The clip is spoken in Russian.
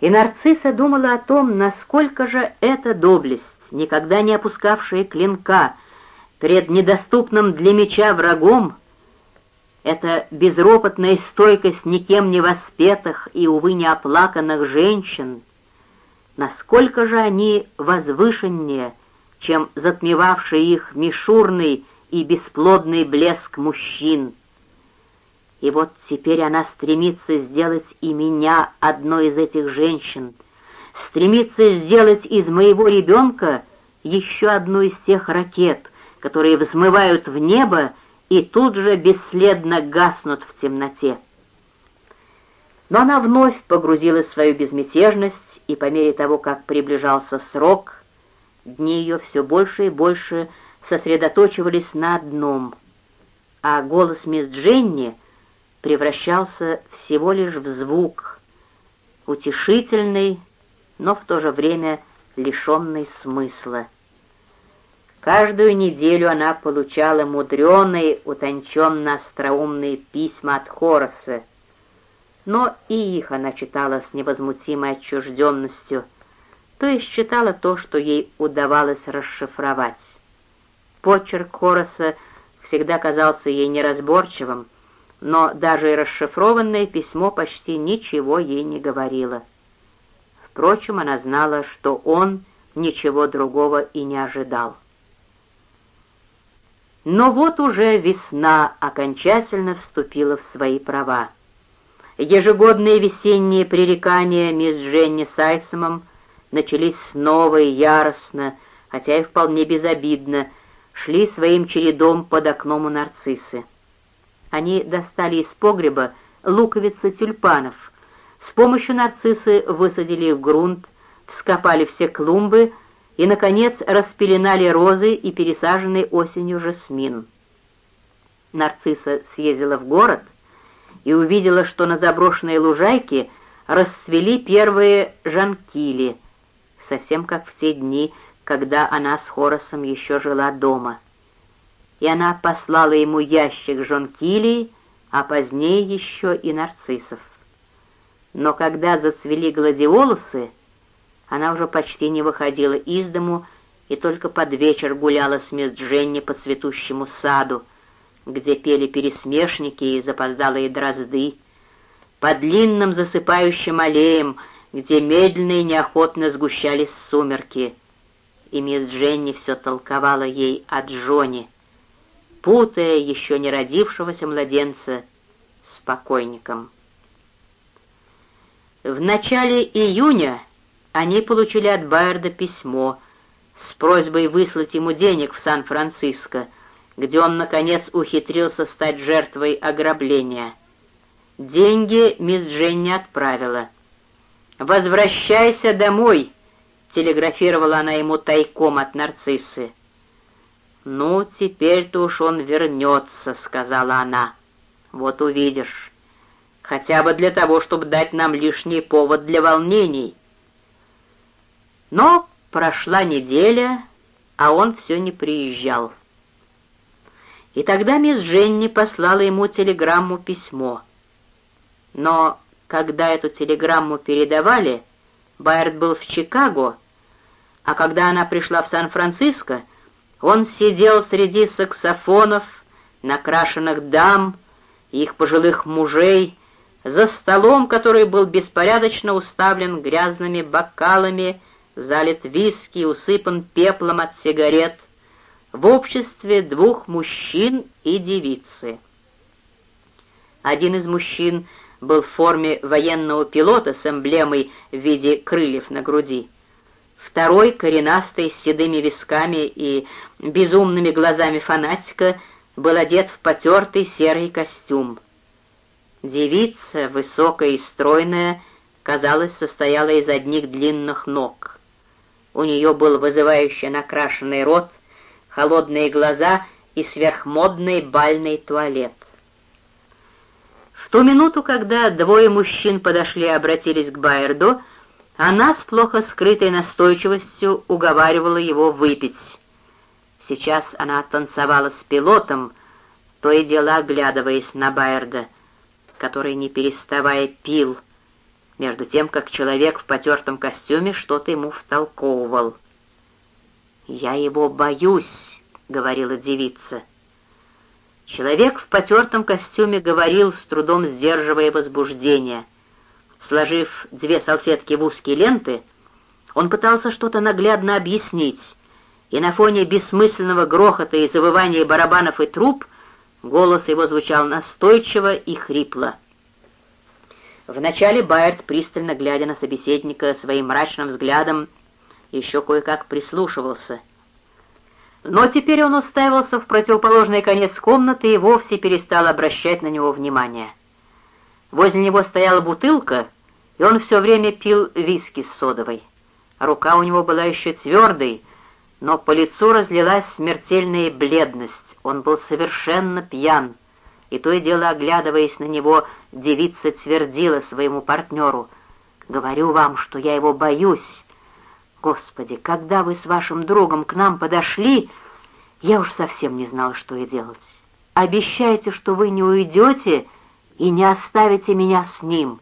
И нарцисса думала о том, насколько же эта доблесть, никогда не опускавшая клинка, пред недоступным для меча врагом, эта безропотная стойкость никем не воспетых и, увы, не оплаканных женщин, насколько же они возвышеннее, чем затмевавший их мишурный и бесплодный блеск мужчин. И вот теперь она стремится сделать и меня одной из этих женщин, стремится сделать из моего ребенка еще одну из тех ракет, которые взмывают в небо и тут же бесследно гаснут в темноте. Но она вновь погрузилась в свою безмятежность, и по мере того, как приближался срок, дни ее все больше и больше сосредоточивались на одном, а голос мисс Дженни превращался всего лишь в звук, утешительный, но в то же время лишенный смысла. Каждую неделю она получала мудреные, утонченно-остроумные письма от Хороса, но и их она читала с невозмутимой отчужденностью, то есть читала то, что ей удавалось расшифровать. Почерк Хороса всегда казался ей неразборчивым, но даже и расшифрованное письмо почти ничего ей не говорило. Впрочем, она знала, что он ничего другого и не ожидал. Но вот уже весна окончательно вступила в свои права. Ежегодные весенние пререкания мисс Женни с Айсомом начались снова и яростно, хотя и вполне безобидно, шли своим чередом под окном у нарциссы. Они достали из погреба луковицы тюльпанов, с помощью нарциссы высадили в грунт, вскопали все клумбы и, наконец, распеленали розы и пересаженный осенью жасмин. Нарцисса съездила в город — и увидела, что на заброшенной лужайке расцвели первые жанкили, совсем как в те дни, когда она с Хоросом еще жила дома. И она послала ему ящик жонкилий, а позднее еще и нарциссов. Но когда зацвели гладиолусы, она уже почти не выходила из дому и только под вечер гуляла с мисс Дженни по цветущему саду, где пели пересмешники и запоздалые дрозды, по длинным засыпающим аллеям, где медленно и неохотно сгущались сумерки. И мисс Дженни все толковала ей о Джоне, путая еще не родившегося младенца с покойником. В начале июня они получили от Байерда письмо с просьбой выслать ему денег в Сан-Франциско — где он, наконец, ухитрился стать жертвой ограбления. Деньги мисс Дженни отправила. «Возвращайся домой!» — телеграфировала она ему тайком от нарциссы. «Ну, теперь-то уж он вернется», — сказала она. «Вот увидишь. Хотя бы для того, чтобы дать нам лишний повод для волнений». Но прошла неделя, а он все не приезжал. И тогда мисс Дженни послала ему телеграмму-письмо. Но когда эту телеграмму передавали, Байерд был в Чикаго, а когда она пришла в Сан-Франциско, он сидел среди саксофонов, накрашенных дам, их пожилых мужей, за столом, который был беспорядочно уставлен грязными бокалами, залит виски, усыпан пеплом от сигарет — в обществе двух мужчин и девицы. Один из мужчин был в форме военного пилота с эмблемой в виде крыльев на груди. Второй, коренастый, с седыми висками и безумными глазами фанатика, был одет в потертый серый костюм. Девица, высокая и стройная, казалось, состояла из одних длинных ног. У нее был вызывающе накрашенный рот, холодные глаза и сверхмодный бальный туалет. В ту минуту, когда двое мужчин подошли и обратились к Байерду, она с плохо скрытой настойчивостью уговаривала его выпить. Сейчас она танцевала с пилотом, то и дело оглядываясь на Байерда, который, не переставая, пил, между тем, как человек в потертом костюме что-то ему втолковывал. «Я его боюсь», — говорила девица. Человек в потертом костюме говорил, с трудом сдерживая возбуждение. Сложив две салфетки в узкие ленты, он пытался что-то наглядно объяснить, и на фоне бессмысленного грохота и завывания барабанов и труб голос его звучал настойчиво и хрипло. Вначале Байерт, пристально глядя на собеседника своим мрачным взглядом, еще кое-как прислушивался — но теперь он уставился в противоположный конец комнаты и вовсе перестал обращать на него внимание. Возле него стояла бутылка, и он все время пил виски с содовой. Рука у него была еще твердой, но по лицу разлилась смертельная бледность. Он был совершенно пьян, и то и дело, оглядываясь на него, девица твердила своему партнеру, «Говорю вам, что я его боюсь, Господи, когда вы с вашим другом к нам подошли, я уж совсем не знала, что и делать. Обещайте, что вы не уйдете и не оставите меня с ним».